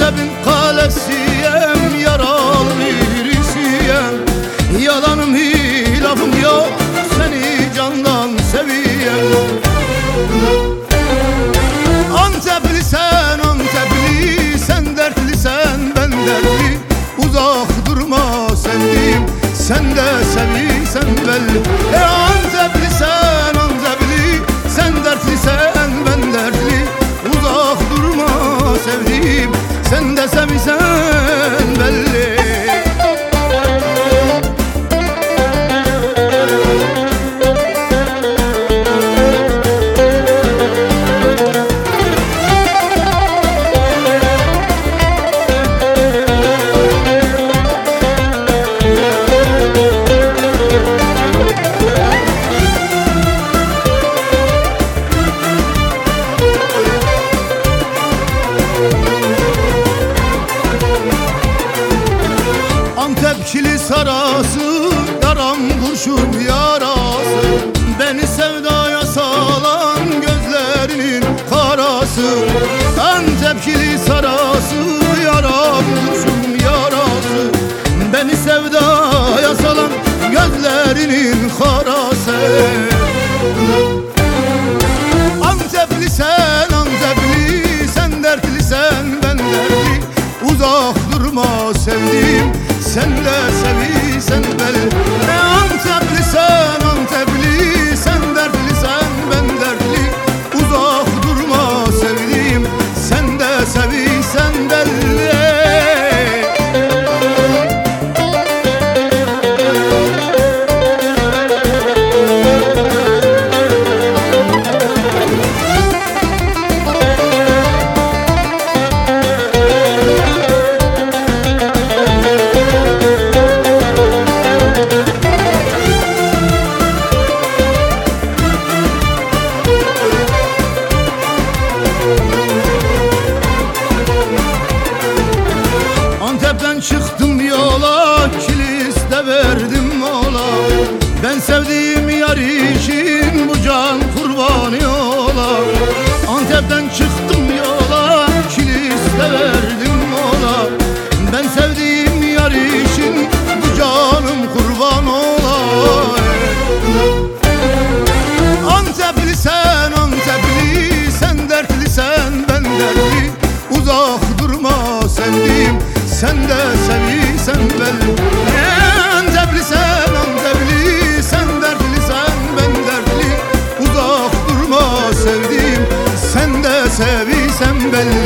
Antep'in kalesiyem Yaralı birisiyem. Yalanım hilafım yok Seni candan seviyem. Antepli sen Antepli Sen dertli sen ben dertli. Uzak durma sevdiğim Sen de sevilsen belli. Antepçili sarası Yaram kurşun yarası. Beni sevdaya salan gözlerinin karası. Antepçili sarası Yaram kurşun yarası. Beni sevdaya sevdiğim Çıktım yola Kilis'te verdim mola. Ben sevdiğim yar için Bu can kurban yola. Antep'ten çıktım yola Kilis'te verdim Sen de sevilsen belli Antepli sen Antepli Sen dertli sen ben dertli. Uzak durma sevdiğim. Sen de sevilsen belli